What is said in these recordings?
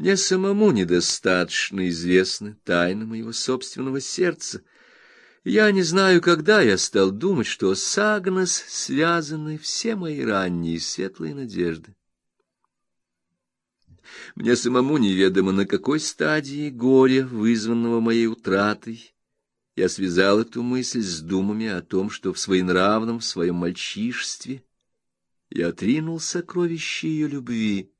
Мне самому недостаточно известны тайны моего собственного сердца. Я не знаю, когда я стал думать, что с Агнес связаны все мои ранние светлые надежды. Мне самому неведомо, на какой стадии горя, вызванного моей утратой, я связал эту мысль с думами о том, что в своенравном в своем мальчишестве я отринул сокровище ее любви.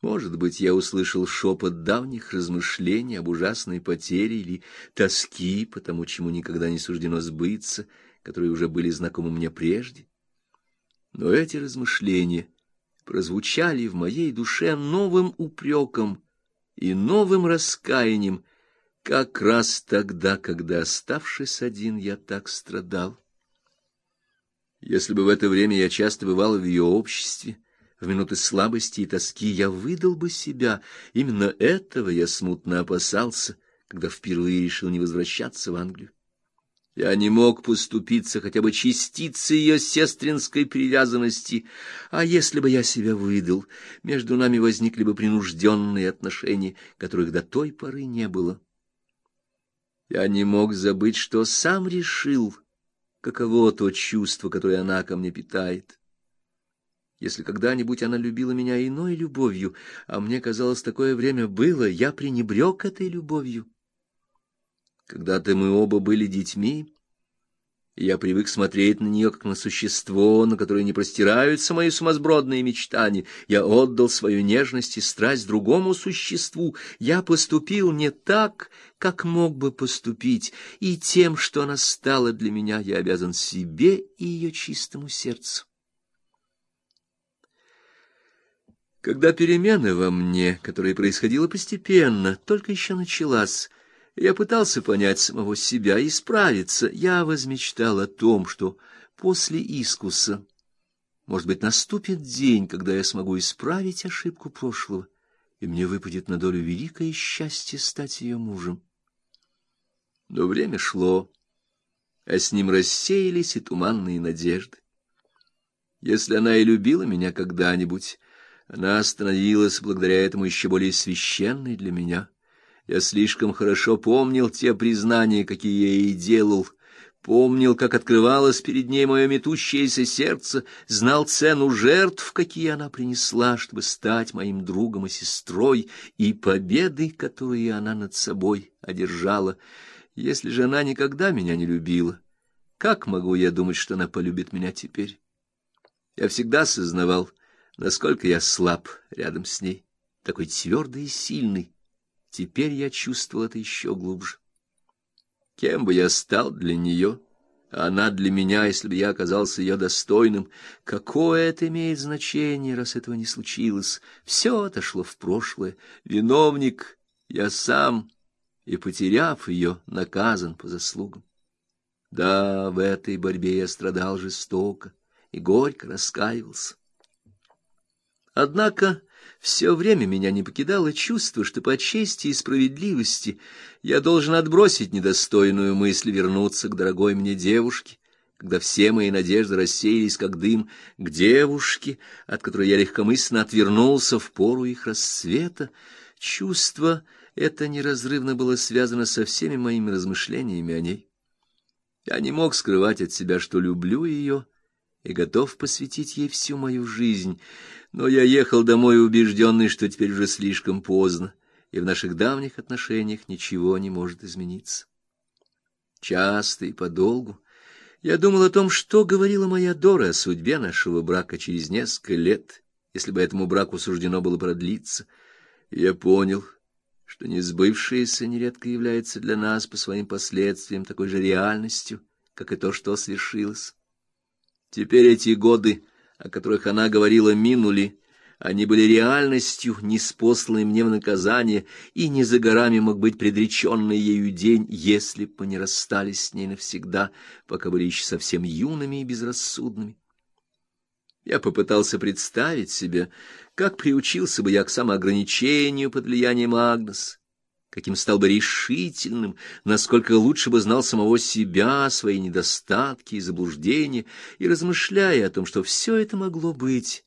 Может быть, я услышал шепот давних размышлений об ужасной потере или тоски по тому, чему никогда не суждено сбыться, которые уже были знакомы мне прежде. Но эти размышления прозвучали в моей душе новым упреком и новым раскаянием, как раз тогда, когда, оставшись один, я так страдал. Если бы в это время я часто бывал в ее обществе, в минуты слабости и тоски я выдал бы себя. Именно этого я смутно опасался, когда впервые решил не возвращаться в Англию. Я не мог поступиться хотя бы частицей ее сестринской привязанности, а если бы я себя выдал, между нами возникли бы принужденные отношения, которых до той поры не было. Я не мог забыть, что сам решил, каково то чувство, которое она ко мне питает. Если когда-нибудь она любила меня иной любовью, а мне казалось, такое время было, я пренебрег этой любовью. Когда-то мы оба были детьми, я привык смотреть на нее как на существо, на которое не простираются мои сумасбродные мечтания. Я отдал свою нежность и страсть другому существу. Я поступил не так, как мог бы поступить, и тем, что она стала для меня, я обязан себе и ее чистому сердцу. Когда перемена во мне, которая происходила постепенно, только еще началась, я пытался понять самого себя и справиться. Я возмечтал о том, что после искуса, может быть, наступит день, когда я смогу исправить ошибку прошлого, и мне выпадет на долю великое счастье стать ее мужем. Но время шло, а с ним рассеялись и туманные надежды. Если она и любила меня когда-нибудь, она становилась благодаря этому еще более священной для меня. Я слишком хорошо помнил те признания, какие я ей делал, помнил, как открывалось перед ней мое метущееся сердце, знал цену жертв, какие она принесла, чтобы стать моим другом и сестрой, и победы, которые она над собой одержала. Если же она никогда меня не любила, как могу я думать, что она полюбит меня теперь? Я всегда сознавал, насколько я слаб рядом с ней, такой твердый и сильный. Теперь я чувствовал это еще глубже. Кем бы я стал для нее, она для меня, если бы я оказался ее достойным, какое это имеет значение, раз этого не случилось? Все отошло в прошлое. Виновник я сам, и, потеряв ее, наказан по заслугам. Да, в этой борьбе я страдал жестоко и горько раскаивался. Однако все время меня не покидало чувство, что по чести и справедливости я должен отбросить недостойную мысль вернуться к дорогой мне девушке, когда все мои надежды рассеялись как дым, к девушке, от которой я легкомысленно отвернулся в пору их рассвета. Чувство это неразрывно было связано со всеми моими размышлениями о ней. Я не мог скрывать от себя, что люблю ее и готов посвятить ей всю мою жизнь, но я ехал домой убежденный, что теперь уже слишком поздно, и в наших давних отношениях ничего не может измениться. Часто и подолгу я думал о том, что говорила моя Дора о судьбе нашего брака через несколько лет, если бы этому браку суждено было продлиться. Я понял, что несбывшееся нередко является для нас по своим последствиям такой же реальностью, как и то, что свершилось. Теперь эти годы о которых она говорила, минули, они были реальностью, неспосланной мне в наказание, и не за горами мог быть предреченный ею день, если бы не расстались с ней навсегда, пока были еще совсем юными и безрассудными. Я попытался представить себе, как приучился бы я к самоограничению под влиянием Агнес, каким стал бы решительным, насколько лучше бы знал самого себя, свои недостатки и заблуждения, и размышляя о том, что все это могло быть,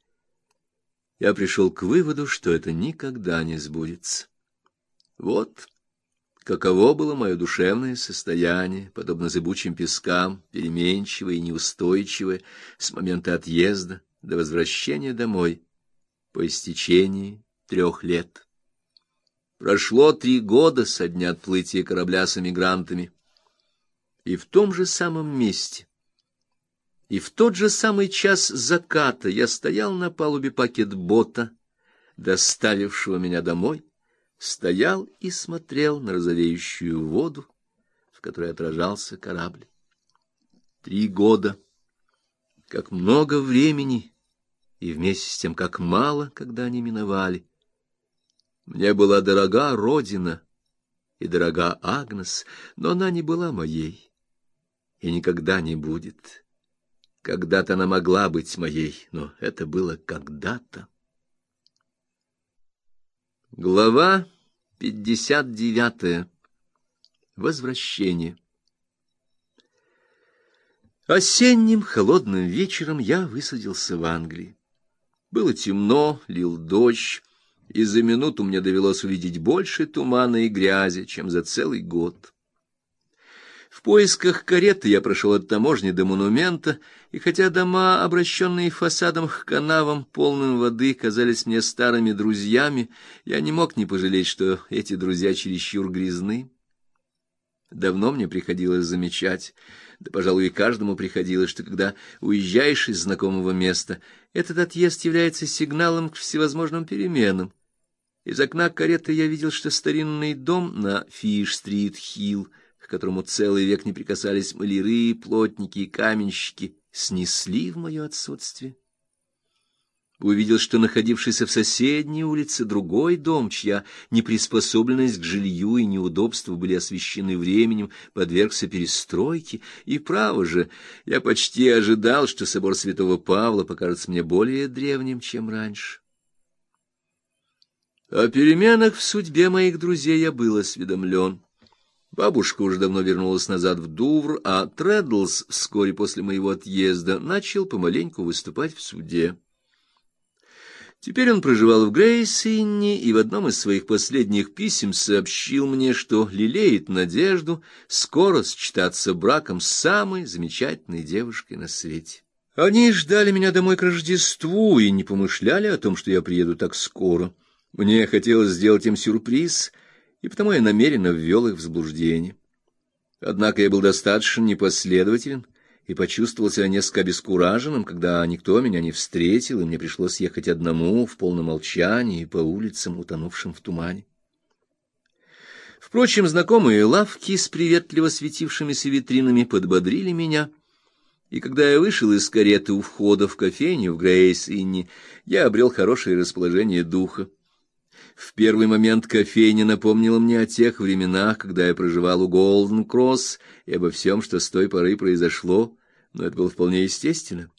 я пришел к выводу, что это никогда не сбудется. Вот каково было мое душевное состояние, подобно зыбучим пескам, переменчивое и неустойчивое, с момента отъезда до возвращения домой по истечении трех лет. Прошло три года со дня отплытия корабля с эмигрантами, и в том же самом месте, и в тот же самый час заката я стоял на палубе пакетбота, доставившего меня домой, стоял и смотрел на розовеющую воду, в которой отражался корабль. Три года. Как много времени, и вместе с тем как мало, когда они миновали. Мне была дорога родина и дорога Агнес, но она не была моей и никогда не будет. Когда-то она могла быть моей, но это было когда-то. Глава пятьдесят девятая. Возвращение. Осенним холодным вечером я высадился в Англии. Было темно, лил дождь, и за минуту мне довелось увидеть больше тумана и грязи, чем за целый год. В поисках кареты я прошел от таможни до монумента, и хотя дома, обращенные фасадом к канавам, полным воды, казались мне старыми друзьями, я не мог не пожалеть, что эти друзья чересчур грязны. Давно мне приходилось замечать, да, пожалуй, и каждому приходилось, что когда уезжаешь из знакомого места, этот отъезд является сигналом к всевозможным переменам. Из окна кареты я видел, что старинный дом на Фиш-стрит-Хилл которому целый век не прикасались маляры, плотники и каменщики, снесли в мое отсутствие. Увидел, что находившийся в соседней улице другой дом, чья неприспособленность к жилью и неудобству были освещены временем, подвергся перестройке, и право же, я почти ожидал, что собор святого Павла покажется мне более древним, чем раньше. О переменах в судьбе моих друзей я был осведомлен. Бабушка уже давно вернулась назад в Дувр, а Треддлс вскоре после моего отъезда начал помаленьку выступать в суде. Теперь он проживал в Грейсинне и в одном из своих последних писем сообщил мне, что лелеет надежду скоро сочетаться браком с самой замечательной девушкой на свете. Они ждали меня домой к Рождеству и не помышляли о том, что я приеду так скоро. Мне хотелось сделать им сюрприз — и потому я намеренно ввел их в заблуждение. Однако я был достаточно непоследователен и почувствовал себя несколько обескураженным, когда никто меня не встретил, и мне пришлось ехать одному в полном молчании по улицам, утонувшим в тумане. Впрочем, знакомые лавки с приветливо светившимися витринами подбодрили меня, и когда я вышел из кареты у входа в кофейню в Грейс-Инни, я обрел хорошее расположение духа. В первый момент кофейня напомнила мне о тех временах, когда я проживал у Голден-Кросс, и обо всем, что с той поры произошло, но это было вполне естественно.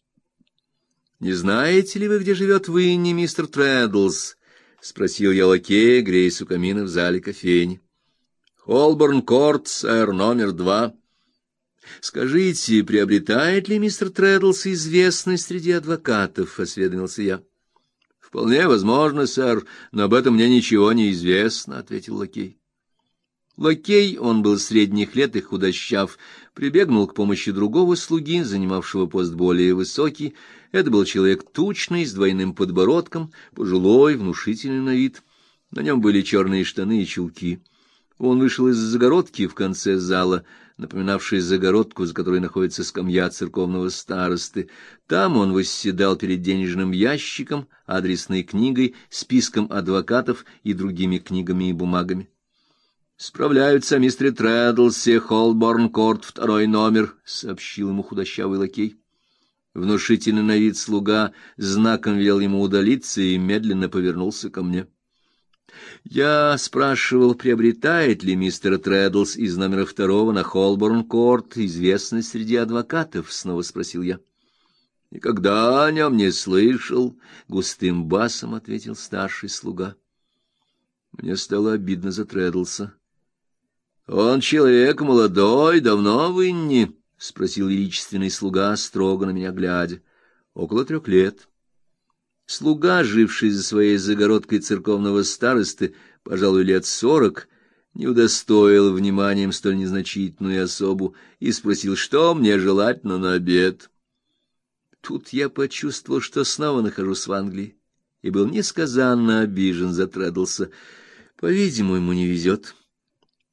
«Не знаете ли вы, где живет не мистер Трэддлс?» — спросил я лакея, греясь у камина в зале кофейни. «Холборн-Корт, сэр, номер два». «Скажите, приобретает ли мистер Трэддлс известность среди адвокатов?» — осведомился я. Вполне возможно, сэр, но об этом мне ничего не известно, ответил лакей. Лакей, он был средних лет и худощав, прибегнул к помощи другого слуги, занимавшего пост более высокий. Это был человек тучный, с двойным подбородком, пожилой, внушительный на вид. На нем были черные штаны и чулки. Он вышел из загородки в конце зала, напоминавшей загородку, за которой находится скамья церковного старосты. Там он восседал перед денежным ящиком, адресной книгой, списком адвокатов и другими книгами и бумагами. «Справляются мистер Трэддлси, Холборн-Корт, второй номер», — сообщил ему худощавый лакей. Внушительный на вид слуга знаком велел ему удалиться и медленно повернулся ко мне. Я спрашивал, приобретает ли мистер Трэддлс из номера второго на Холборн-Корт известность среди адвокатов, снова спросил я. Никогда о нем не слышал, густым басом ответил старший слуга. Мне стало обидно за Трэддлса. Он человек молодой, давно в Инне, спросил величественный слуга, строго на меня глядя. Около трех лет. Слуга, живший за своей загородкой церковного старосты, пожалуй, лет сорок, не удостоил вниманием столь незначительную особу и спросил, что мне желательно на обед. Тут я почувствовал, что снова нахожусь в Англии, и был несказанно обижен за Трэддлса. По-видимому, ему не везет.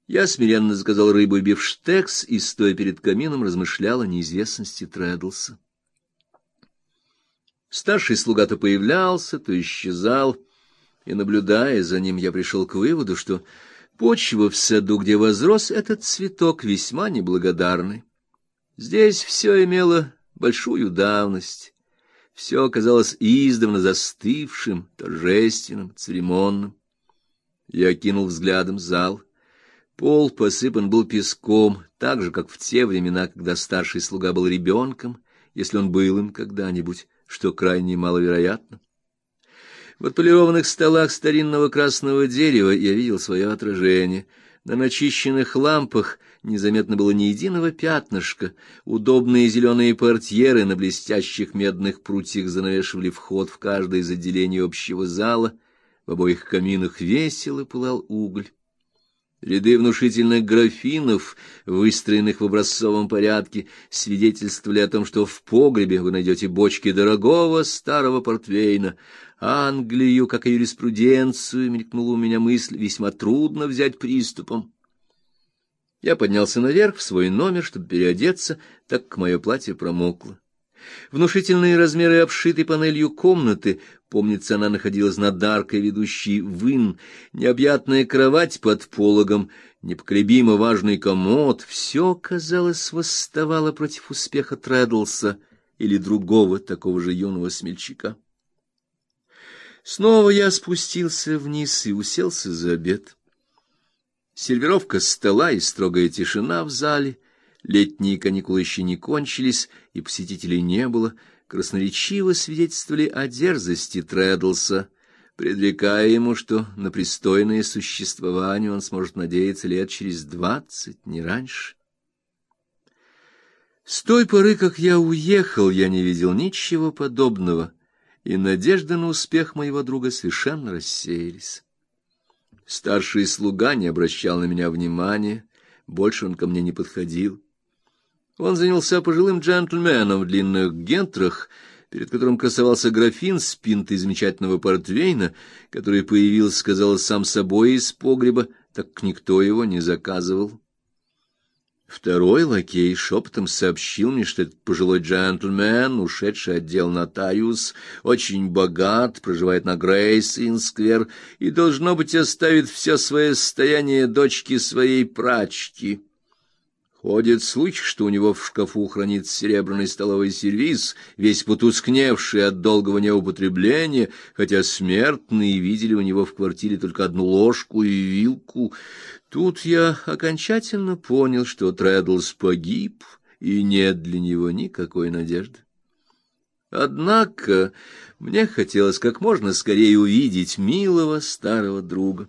Я смиренно заказал рыбу и бифштекс и, стоя перед камином, размышлял о неизвестности Трэддлса. Старший слуга то появлялся, то исчезал, и, наблюдая за ним, я пришел к выводу, что почва в саду, где возрос этот цветок, весьма неблагодарный. Здесь все имело большую давность. Все оказалось издавна застывшим, торжественным, церемонным. Я кинул взглядом зал. Пол посыпан был песком, так же, как в те времена, когда старший слуга был ребенком, если он был им когда-нибудь, что крайне маловероятно. В отполированных столах старинного красного дерева я видел свое отражение — на начищенных лампах незаметно было ни единого пятнышка. Удобные зеленые портьеры на блестящих медных прутьях занавешивали вход в каждое из отделений общего зала. В обоих каминах весело пылал уголь. Ряды внушительных графинов, выстроенных в образцовом порядке, свидетельствовали о том, что в погребе вы найдете бочки дорогого старого портвейна. Англию, как и юриспруденцию, мелькнула у меня мысль, весьма трудно взять приступом. Я поднялся наверх в свой номер, чтобы переодеться, так как мое платье промокло. Внушительные размеры обшитой панелью комнаты, помнится, она находилась над аркой, ведущей в ин, необъятная кровать под пологом, непоколебимо важный комод, все, казалось, восставало против успеха Трэддлса или другого такого же юного смельчака. Снова я спустился вниз и уселся за обед. Сервировка стола и строгая тишина в зале — Летние каникулы еще не кончились, и посетителей не было, красноречиво свидетельствовали о дерзости Трэддлса, предрекая ему, что на пристойное существование он сможет надеяться лет через двадцать, не раньше. С той поры, как я уехал, я не видел ничего подобного, и надежды на успех моего друга совершенно рассеялись. Старший слуга не обращал на меня внимания, больше он ко мне не подходил. Он занялся пожилым джентльменом в длинных гентрах, перед которым красовался графин с пинтой замечательного портвейна, который появился, казалось, сам собой из погреба, так как никто его не заказывал. Второй лакей шепотом сообщил мне, что этот пожилой джентльмен, ушедший отдел нотариус, очень богат, проживает на Грейс-Инсквер и, должно быть, оставит все свое состояние дочке своей прачки. Ходит слух, что у него в шкафу хранится серебряный столовый сервиз, весь потускневший от долгого неупотребления, хотя смертные видели у него в квартире только одну ложку и вилку. Тут я окончательно понял, что Трэддлс погиб, и нет для него никакой надежды. Однако мне хотелось как можно скорее увидеть милого старого друга.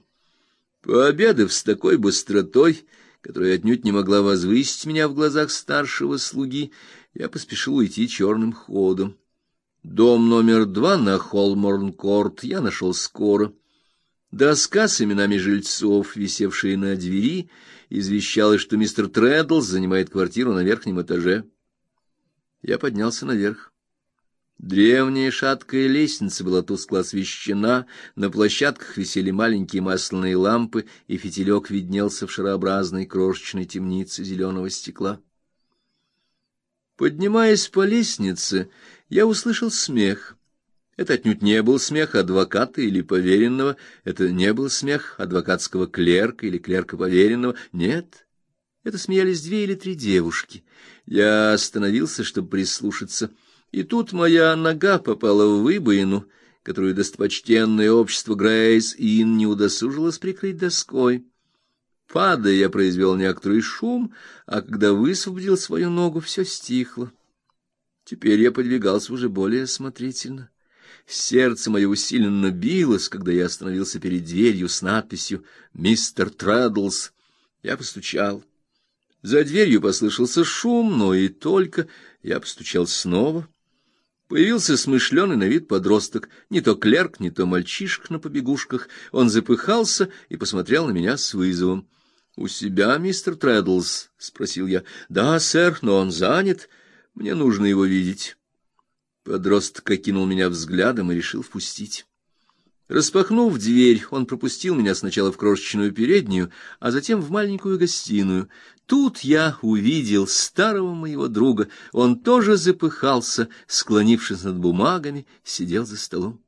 Пообедав с такой быстротой, которая отнюдь не могла возвысить меня в глазах старшего слуги, я поспешил уйти черным ходом. Дом номер два на Холморн-корт я нашел скоро. Доска с именами жильцов, висевшая на двери, извещала, что мистер Трэддлс занимает квартиру на верхнем этаже. Я поднялся наверх. Древняя шаткая лестница была тускло освещена, на площадках висели маленькие масляные лампы, и фитилек виднелся в шарообразной крошечной темнице зеленого стекла. Поднимаясь по лестнице, я услышал смех. Это отнюдь не был смех адвоката или поверенного, это не был смех адвокатского клерка или клерка поверенного, нет. Это смеялись две или три девушки. Я остановился, чтобы прислушаться — и тут моя нога попала в выбоину, которую достопочтенное общество Грейс Ин не удосужилось прикрыть доской. Падая, я произвел некоторый шум, а когда высвободил свою ногу, все стихло. Теперь я подвигался уже более осмотрительно. Сердце мое усиленно билось, когда я остановился перед дверью с надписью «Мистер Трэддлс». Я постучал. За дверью послышался шум, но и только. Я постучал снова. Появился смышленый на вид подросток, не то клерк, не то мальчишка на побегушках. Он запыхался и посмотрел на меня с вызовом. — У себя, мистер Трэддлс? — спросил я. — Да, сэр, но он занят. Мне нужно его видеть. Подросток окинул меня взглядом и решил впустить. Распахнув дверь, он пропустил меня сначала в крошечную переднюю, а затем в маленькую гостиную. Тут я увидел старого моего друга. Он тоже запыхался, склонившись над бумагами, сидел за столом.